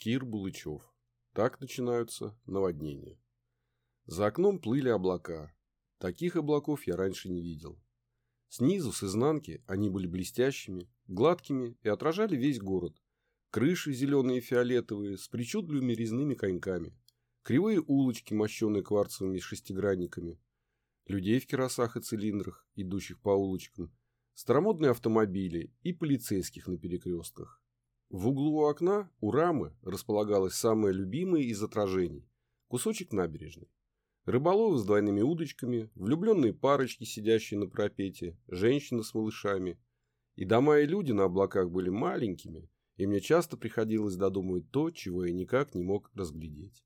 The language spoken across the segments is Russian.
Кир Булычев. Так начинаются наводнения. За окном плыли облака. Таких облаков я раньше не видел. Снизу, с изнанки, они были блестящими, гладкими и отражали весь город. Крыши зеленые и фиолетовые, с причудливыми резными коньками. Кривые улочки, мощенные кварцевыми шестигранниками. Людей в кирасах и цилиндрах, идущих по улочкам. Старомодные автомобили и полицейских на перекрестках. В углу у окна, у рамы, располагалось самое любимое из отражений – кусочек набережной. Рыболовы с двойными удочками, влюбленные парочки, сидящие на пропете, женщины с малышами. И дома и люди на облаках были маленькими, и мне часто приходилось додумывать то, чего я никак не мог разглядеть.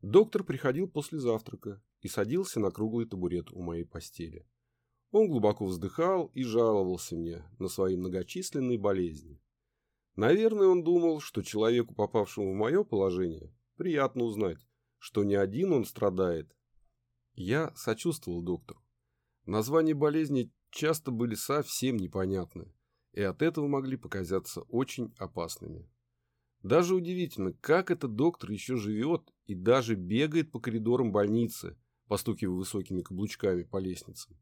Доктор приходил после завтрака и садился на круглый табурет у моей постели. Он глубоко вздыхал и жаловался мне на свои многочисленные болезни. Наверное, он думал, что человеку, попавшему в мое положение, приятно узнать, что не один он страдает. Я сочувствовал доктору. Названия болезни часто были совсем непонятны, и от этого могли показаться очень опасными. Даже удивительно, как этот доктор еще живет и даже бегает по коридорам больницы, постукивая высокими каблучками по лестницам.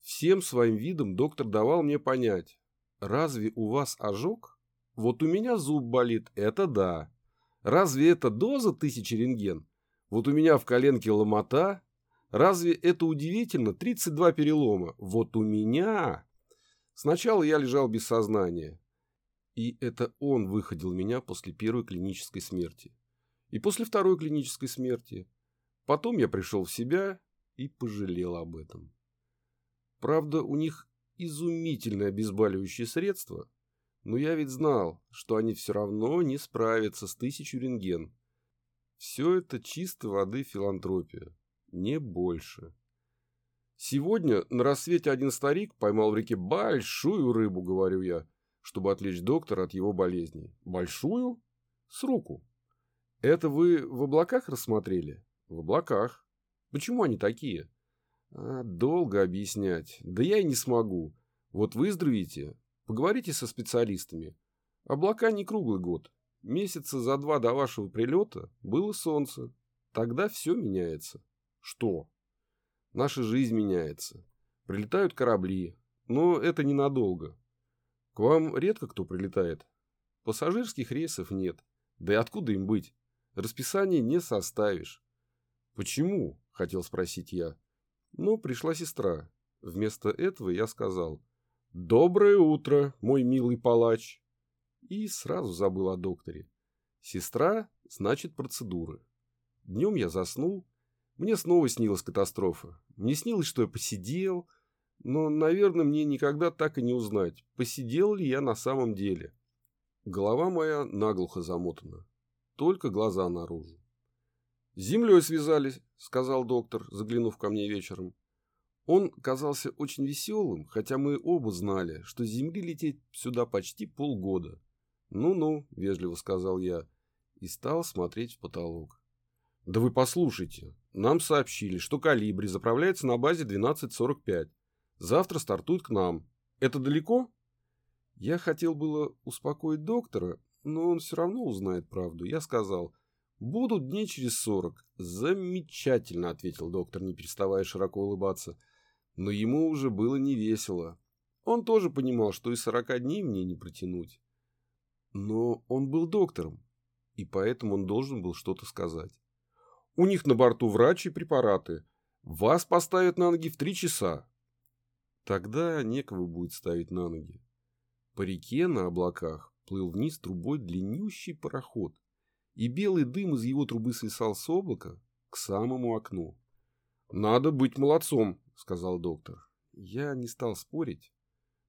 Всем своим видом доктор давал мне понять, разве у вас ожог? Вот у меня зуб болит, это да. Разве это доза тысячи рентген? Вот у меня в коленке ломота. Разве это удивительно? 32 перелома. Вот у меня... Сначала я лежал без сознания. И это он выходил меня после первой клинической смерти. И после второй клинической смерти. Потом я пришел в себя и пожалел об этом. Правда, у них изумительное обезболивающее средство, но я ведь знал, что они все равно не справятся с тысячу рентген. Все это чистой воды филантропия. Не больше. Сегодня на рассвете один старик поймал в реке большую рыбу, говорю я, чтобы отвлечь доктора от его болезней. Большую? С руку. Это вы в облаках рассмотрели? В облаках. Почему они такие? А, долго объяснять. Да я и не смогу. Вот выздоровите, Поговорите со специалистами. Облака не круглый год. Месяца за два до вашего прилета было солнце. Тогда все меняется. Что? Наша жизнь меняется. Прилетают корабли. Но это ненадолго. К вам редко кто прилетает. Пассажирских рейсов нет. Да и откуда им быть? Расписание не составишь. Почему? Хотел спросить я. Но пришла сестра. Вместо этого я сказал – «Доброе утро, мой милый палач!» И сразу забыл о докторе. Сестра, значит, процедуры. Днем я заснул. Мне снова снилась катастрофа. Мне снилось, что я посидел, но, наверное, мне никогда так и не узнать, посидел ли я на самом деле. Голова моя наглухо замотана. Только глаза наружу. «С землей связались», — сказал доктор, заглянув ко мне вечером. Он казался очень веселым, хотя мы оба знали, что с Земли лететь сюда почти полгода. «Ну-ну», — вежливо сказал я, и стал смотреть в потолок. «Да вы послушайте, нам сообщили, что «Калибри» заправляется на базе 12.45. Завтра стартует к нам. Это далеко?» Я хотел было успокоить доктора, но он все равно узнает правду. Я сказал, «Будут дней через сорок». «Замечательно», — ответил доктор, не переставая широко улыбаться. Но ему уже было не весело. Он тоже понимал, что и сорока дней мне не протянуть. Но он был доктором, и поэтому он должен был что-то сказать. У них на борту врачи и препараты. Вас поставят на ноги в три часа. Тогда некого будет ставить на ноги. По реке на облаках плыл вниз трубой длиннющий пароход, и белый дым из его трубы свисал с облака к самому окну. «Надо быть молодцом», — сказал доктор. Я не стал спорить.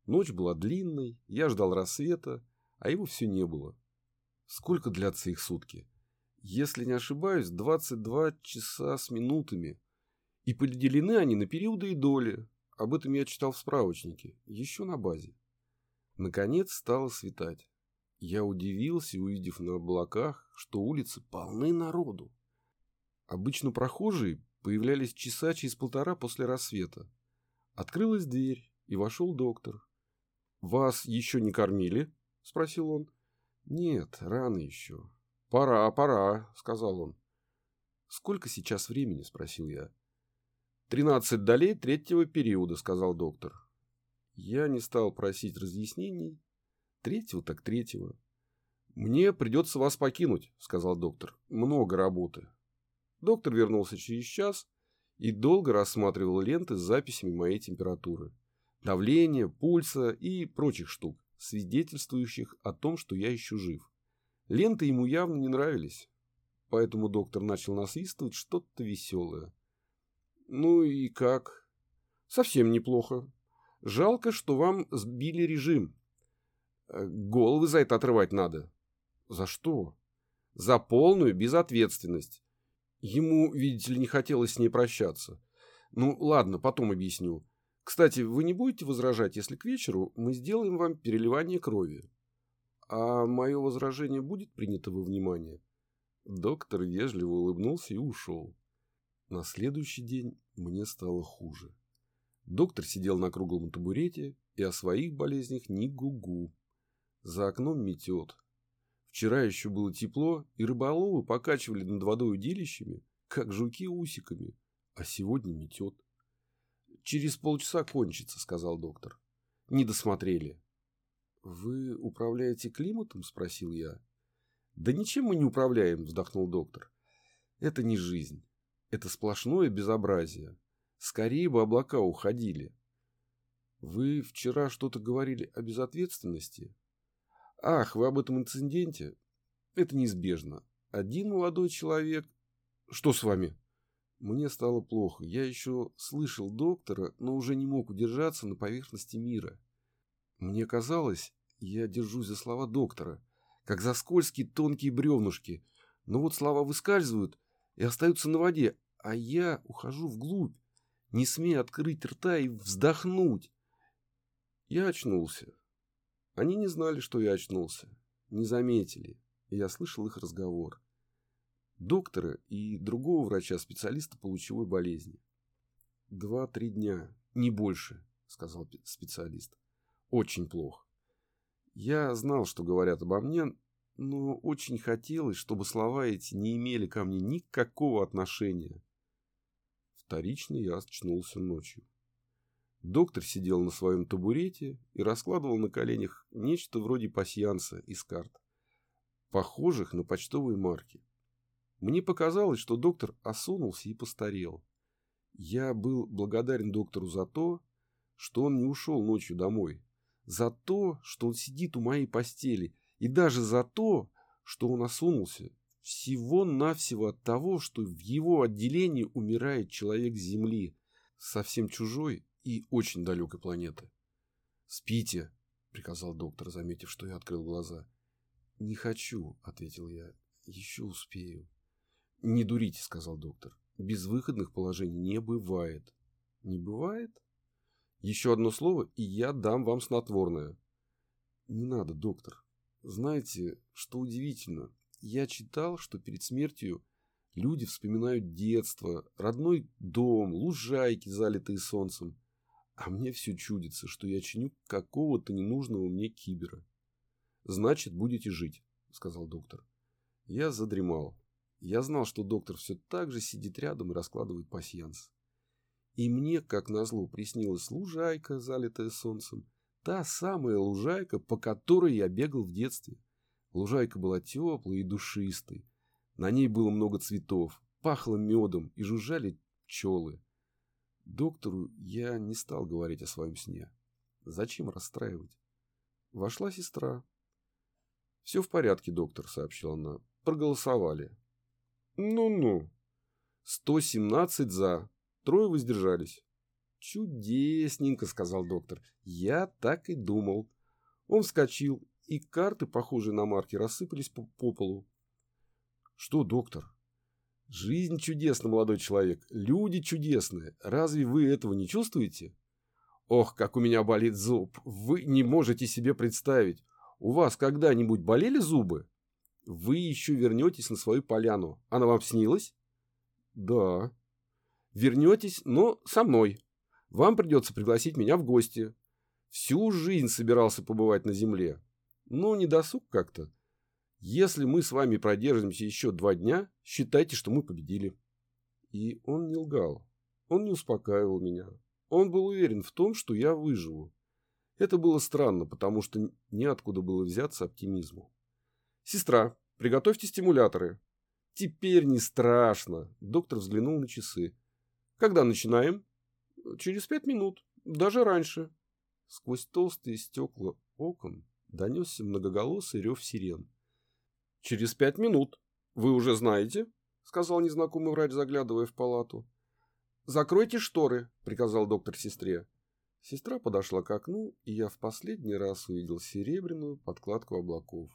Ночь была длинной, я ждал рассвета, а его все не было. Сколько длятся их сутки? Если не ошибаюсь, 22 часа с минутами. И поделены они на периоды и доли. Об этом я читал в справочнике, еще на базе. Наконец стало светать. Я удивился, увидев на облаках, что улицы полны народу. Обычно прохожие появлялись часа через полтора после рассвета. Открылась дверь, и вошел доктор. «Вас еще не кормили?» – спросил он. «Нет, рано еще. «Пора, пора», — сказал он. «Сколько сейчас времени?» — спросил я. «Тринадцать долей третьего периода», — сказал доктор. Я не стал просить разъяснений. Третьего так третьего. «Мне придется вас покинуть», — сказал доктор. «Много работы». Доктор вернулся через час и долго рассматривал ленты с записями моей температуры, давления, пульса и прочих штук, свидетельствующих о том, что я еще жив. Ленты ему явно не нравились, поэтому доктор начал насвистывать что-то веселое. «Ну и как?» «Совсем неплохо. Жалко, что вам сбили режим. Э, головы за это отрывать надо». «За что?» «За полную безответственность. Ему, видите ли, не хотелось с ней прощаться. Ну, ладно, потом объясню. Кстати, вы не будете возражать, если к вечеру мы сделаем вам переливание крови?» А мое возражение будет принято во внимание? Доктор вежливо улыбнулся и ушел. На следующий день мне стало хуже. Доктор сидел на круглом табурете и о своих болезнях ни гугу. За окном метет. Вчера еще было тепло, и рыболовы покачивали над водой удилищами, как жуки усиками, а сегодня метет. «Через полчаса кончится», — сказал доктор. «Не досмотрели. «Вы управляете климатом?» – спросил я. «Да ничем мы не управляем», – вздохнул доктор. «Это не жизнь. Это сплошное безобразие. Скорее бы облака уходили». «Вы вчера что-то говорили о безответственности?» «Ах, вы об этом инциденте?» «Это неизбежно. Один молодой человек...» «Что с вами?» Мне стало плохо. Я еще слышал доктора, но уже не мог удержаться на поверхности мира. Мне казалось, я держусь за слова доктора, как за скользкие тонкие бревнышки, но вот слова выскальзывают и остаются на воде, а я ухожу вглубь, не смея открыть рта и вздохнуть. Я очнулся. Они не знали, что я очнулся, не заметили, я слышал их разговор. Доктора и другого врача-специалиста по лучевой болезни. «Два-три дня, не больше», — сказал специалист. Очень плохо. Я знал, что говорят обо мне, но очень хотелось, чтобы слова эти не имели ко мне никакого отношения. Вторично я очнулся ночью. Доктор сидел на своем табурете и раскладывал на коленях нечто вроде пасьянса из карт, похожих на почтовые марки. Мне показалось, что доктор осунулся и постарел. Я был благодарен доктору за то, что он не ушел ночью домой, за то, что он сидит у моей постели, и даже за то, что он осунулся, всего-навсего от того, что в его отделении умирает человек с Земли, совсем чужой и очень далекой планеты. «Спите», — приказал доктор, заметив, что я открыл глаза. «Не хочу», — ответил я, — «еще успею». «Не дурите», — сказал доктор. «Безвыходных положений не бывает». «Не бывает?» Еще одно слово, и я дам вам снотворное. Не надо, доктор. Знаете, что удивительно? Я читал, что перед смертью люди вспоминают детство, родной дом, лужайки, залитые солнцем. А мне все чудится, что я чиню какого-то ненужного мне кибера. Значит, будете жить, сказал доктор. Я задремал. Я знал, что доктор все так же сидит рядом и раскладывает пасьянс. И мне, как назло, приснилась лужайка, залитая солнцем. Та самая лужайка, по которой я бегал в детстве. Лужайка была теплой и душистой. На ней было много цветов, пахло медом и жужжали пчелы. Доктору я не стал говорить о своем сне. Зачем расстраивать? Вошла сестра. «Все в порядке, доктор», — сообщила она. «Проголосовали». «Ну-ну». «Сто семнадцать за, Трое воздержались. «Чудесненько», — сказал доктор. «Я так и думал». Он вскочил, и карты, похожие на марки, рассыпались по, по полу. «Что, доктор?» «Жизнь чудесна, молодой человек. Люди чудесные. Разве вы этого не чувствуете?» «Ох, как у меня болит зуб! Вы не можете себе представить. У вас когда-нибудь болели зубы? Вы еще вернетесь на свою поляну. Она вам снилась?» «Да», Вернетесь, но со мной. Вам придется пригласить меня в гости. Всю жизнь собирался побывать на земле. Но не досуг как-то. Если мы с вами продержимся еще два дня, считайте, что мы победили. И он не лгал. Он не успокаивал меня. Он был уверен в том, что я выживу. Это было странно, потому что неоткуда было взяться оптимизму. «Сестра, приготовьте стимуляторы». «Теперь не страшно», – доктор взглянул на часы. «Когда начинаем?» «Через пять минут. Даже раньше». Сквозь толстые стекла окон донесся многоголосый рев сирен. «Через пять минут. Вы уже знаете?» – сказал незнакомый врач, заглядывая в палату. «Закройте шторы», – приказал доктор сестре. Сестра подошла к окну, и я в последний раз увидел серебряную подкладку облаков.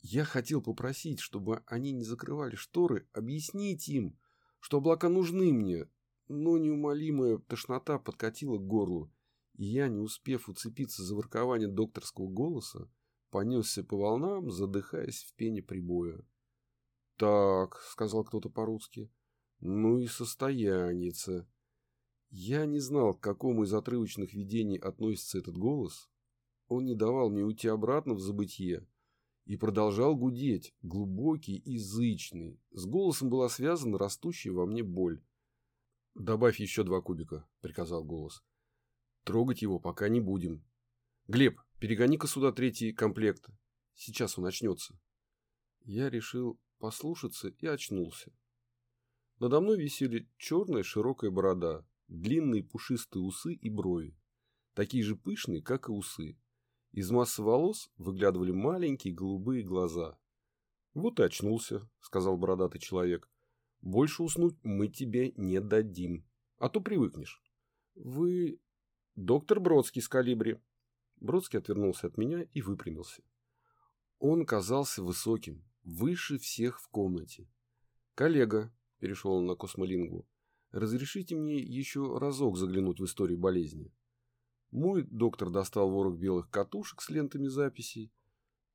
Я хотел попросить, чтобы они не закрывали шторы, объяснить им, что облака нужны мне, но неумолимая тошнота подкатила к горлу, и я, не успев уцепиться за воркование докторского голоса, понесся по волнам, задыхаясь в пене прибоя. «Так», — сказал кто-то по-русски, — «ну и состояница». Я не знал, к какому из отрывочных видений относится этот голос. Он не давал мне уйти обратно в забытье, и продолжал гудеть, глубокий и зычный. С голосом была связана растущая во мне боль. «Добавь еще два кубика», — приказал голос. «Трогать его пока не будем. Глеб, перегони-ка сюда третий комплект. Сейчас он очнется». Я решил послушаться и очнулся. Надо мной висели черная широкая борода, длинные пушистые усы и брови, такие же пышные, как и усы. Из массы волос выглядывали маленькие голубые глаза. «Вот и очнулся», — сказал бородатый человек. «Больше уснуть мы тебе не дадим, а то привыкнешь». «Вы доктор Бродский с калибри». Бродский отвернулся от меня и выпрямился. Он казался высоким, выше всех в комнате. «Коллега», — перешел он на космолингу, — «разрешите мне еще разок заглянуть в историю болезни». Мой доктор достал ворох белых катушек с лентами записей.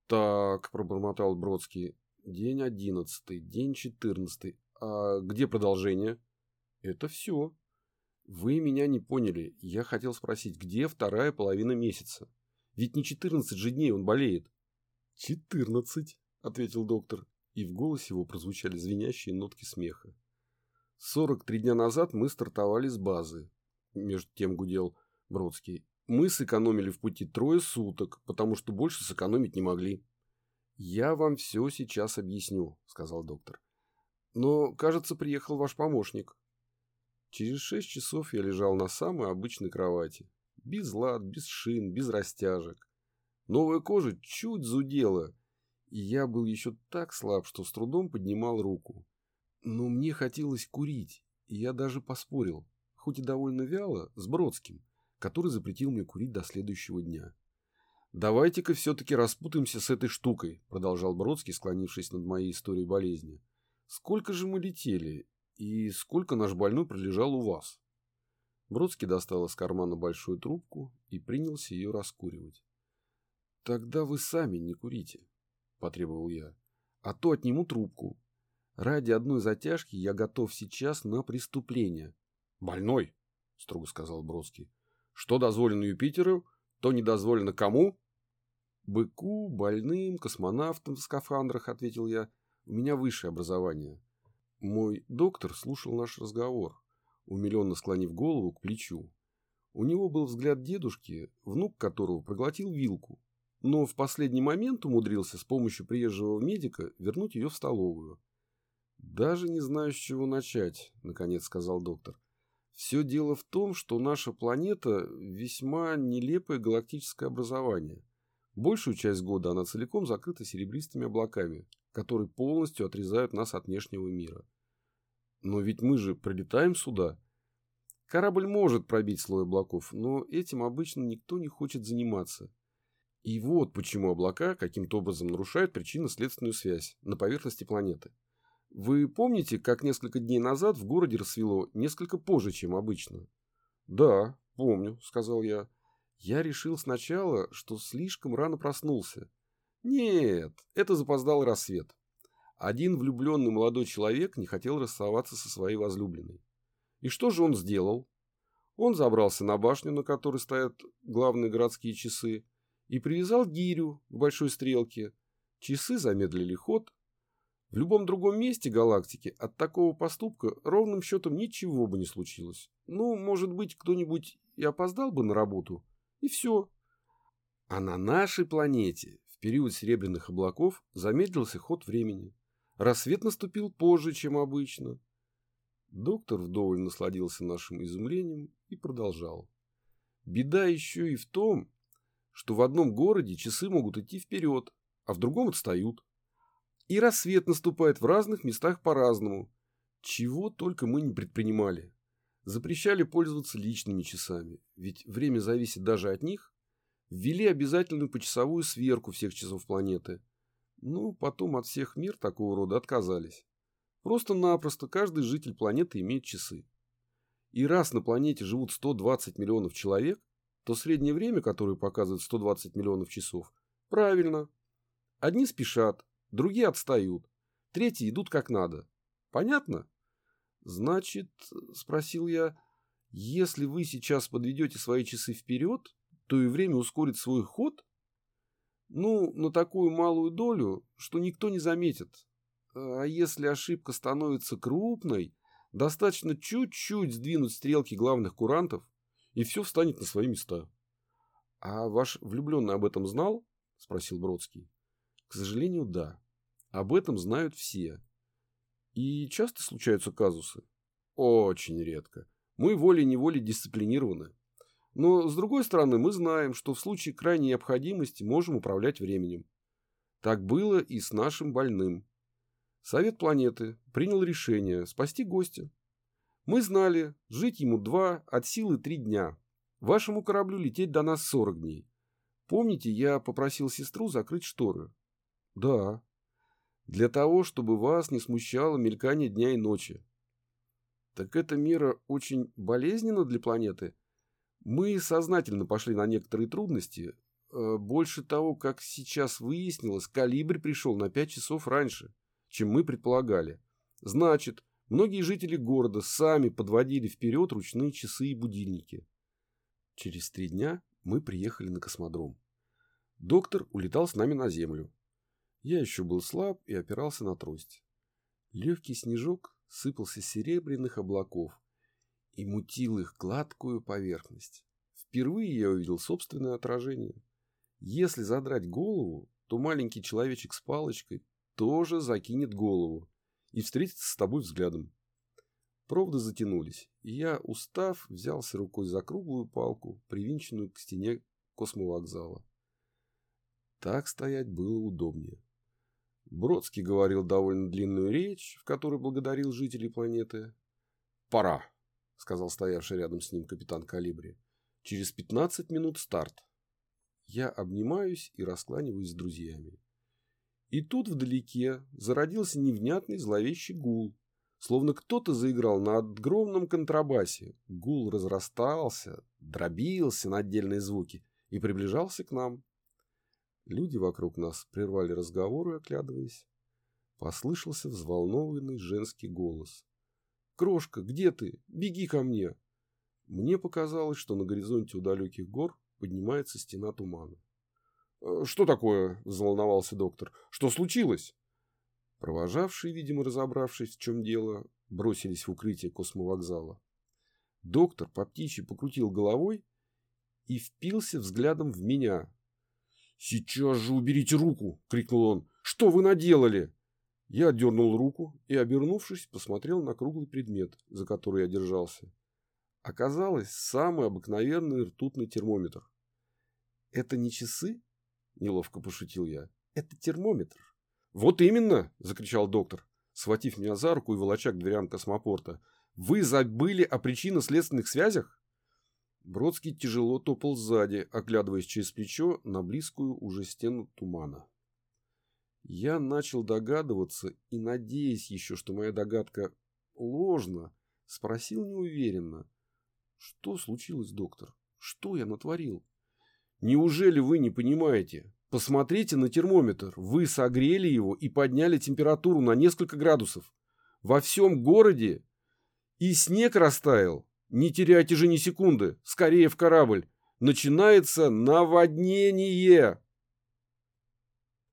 «Так», — пробормотал Бродский, — «день одиннадцатый, день четырнадцатый. А где продолжение?» «Это все». «Вы меня не поняли. Я хотел спросить, где вторая половина месяца? Ведь не четырнадцать же дней он болеет». «Четырнадцать», — ответил доктор, и в голосе его прозвучали звенящие нотки смеха. «Сорок три дня назад мы стартовали с базы», — между тем гудел Бродский. Мы сэкономили в пути трое суток, потому что больше сэкономить не могли. Я вам все сейчас объясню, сказал доктор. Но, кажется, приехал ваш помощник. Через шесть часов я лежал на самой обычной кровати. Без лад, без шин, без растяжек. Новая кожа чуть зудела, и я был еще так слаб, что с трудом поднимал руку. Но мне хотелось курить, и я даже поспорил, хоть и довольно вяло, с Бродским – который запретил мне курить до следующего дня. «Давайте-ка все-таки распутаемся с этой штукой», – продолжал Бродский, склонившись над моей историей болезни. «Сколько же мы летели, и сколько наш больной пролежал у вас?» Бродский достал из кармана большую трубку и принялся ее раскуривать. «Тогда вы сами не курите», – потребовал я. «А то отниму трубку. Ради одной затяжки я готов сейчас на преступление». «Больной», – строго сказал Бродский. Что дозволено Юпитеру, то не дозволено кому? Быку, больным, космонавтам в скафандрах, ответил я. У меня высшее образование. Мой доктор слушал наш разговор, умиленно склонив голову к плечу. У него был взгляд дедушки, внук которого проглотил вилку, но в последний момент умудрился с помощью приезжего медика вернуть ее в столовую. «Даже не знаю, с чего начать», — наконец сказал доктор. Все дело в том, что наша планета весьма нелепое галактическое образование. Большую часть года она целиком закрыта серебристыми облаками, которые полностью отрезают нас от внешнего мира. Но ведь мы же прилетаем сюда. Корабль может пробить слой облаков, но этим обычно никто не хочет заниматься. И вот почему облака каким-то образом нарушают причинно-следственную связь на поверхности планеты. Вы помните, как несколько дней назад в городе рассвело несколько позже, чем обычно? Да, помню, сказал я. Я решил сначала, что слишком рано проснулся. Нет, это запоздал рассвет. Один влюбленный молодой человек не хотел расставаться со своей возлюбленной. И что же он сделал? Он забрался на башню, на которой стоят главные городские часы, и привязал гирю к большой стрелке. Часы замедлили ход. В любом другом месте галактики от такого поступка ровным счетом ничего бы не случилось. Ну, может быть, кто-нибудь и опоздал бы на работу, и все. А на нашей планете в период серебряных облаков замедлился ход времени. Рассвет наступил позже, чем обычно. Доктор вдоволь насладился нашим изумлением и продолжал. Беда еще и в том, что в одном городе часы могут идти вперед, а в другом отстают. И рассвет наступает в разных местах по-разному. Чего только мы не предпринимали. Запрещали пользоваться личными часами, ведь время зависит даже от них. Ввели обязательную почасовую сверку всех часов планеты. Ну, потом от всех мер такого рода отказались. Просто-напросто каждый житель планеты имеет часы. И раз на планете живут 120 миллионов человек, то среднее время, которое показывает 120 миллионов часов, правильно. Одни спешат, другие отстают, третьи идут как надо. Понятно? Значит, спросил я, если вы сейчас подведете свои часы вперед, то и время ускорит свой ход? Ну, на такую малую долю, что никто не заметит. А если ошибка становится крупной, достаточно чуть-чуть сдвинуть стрелки главных курантов, и все встанет на свои места. — А ваш влюбленный об этом знал? — спросил Бродский. — К сожалению, да. Об этом знают все. И часто случаются казусы? Очень редко. Мы волей-неволей дисциплинированы. Но, с другой стороны, мы знаем, что в случае крайней необходимости можем управлять временем. Так было и с нашим больным. Совет планеты принял решение спасти гостя. Мы знали, жить ему два, от силы три дня. Вашему кораблю лететь до нас сорок дней. Помните, я попросил сестру закрыть шторы? Да, для того, чтобы вас не смущало мелькание дня и ночи. Так эта мера очень болезненна для планеты. Мы сознательно пошли на некоторые трудности. Э, больше того, как сейчас выяснилось, калибр пришел на 5 часов раньше, чем мы предполагали. Значит, многие жители города сами подводили вперед ручные часы и будильники. Через три дня мы приехали на космодром. Доктор улетал с нами на Землю. Я еще был слаб и опирался на трость. Легкий снежок сыпался с серебряных облаков и мутил их гладкую поверхность. Впервые я увидел собственное отражение. Если задрать голову, то маленький человечек с палочкой тоже закинет голову и встретится с тобой взглядом. Проводы затянулись, и я, устав, взялся рукой за круглую палку, привинченную к стене космовокзала. Так стоять было удобнее. Бродский говорил довольно длинную речь, в которой благодарил жителей планеты. «Пора», — сказал стоявший рядом с ним капитан Калибри. «Через пятнадцать минут старт». Я обнимаюсь и раскланиваюсь с друзьями. И тут вдалеке зародился невнятный зловещий гул, словно кто-то заиграл на огромном контрабасе. Гул разрастался, дробился на отдельные звуки и приближался к нам. Люди вокруг нас прервали разговоры, оглядываясь. Послышался взволнованный женский голос. «Крошка, где ты? Беги ко мне!» Мне показалось, что на горизонте у далеких гор поднимается стена тумана. «Э, «Что такое?» – взволновался доктор. «Что случилось?» Провожавшие, видимо, разобравшись, в чем дело, бросились в укрытие космовокзала. Доктор по птичьи покрутил головой и впился взглядом в меня, «Сейчас же уберите руку!» — крикнул он. «Что вы наделали?» Я отдернул руку и, обернувшись, посмотрел на круглый предмет, за который я держался. Оказалось, самый обыкновенный ртутный термометр. «Это не часы?» — неловко пошутил я. «Это термометр». «Вот именно!» — закричал доктор, схватив меня за руку и волоча к дверям космопорта. «Вы забыли о причинно-следственных связях?» Бродский тяжело топал сзади, оглядываясь через плечо на близкую уже стену тумана. Я начал догадываться и, надеясь еще, что моя догадка ложна, спросил неуверенно. Что случилось, доктор? Что я натворил? Неужели вы не понимаете? Посмотрите на термометр. Вы согрели его и подняли температуру на несколько градусов. Во всем городе и снег растаял. Не теряйте же ни секунды. Скорее в корабль. Начинается наводнение.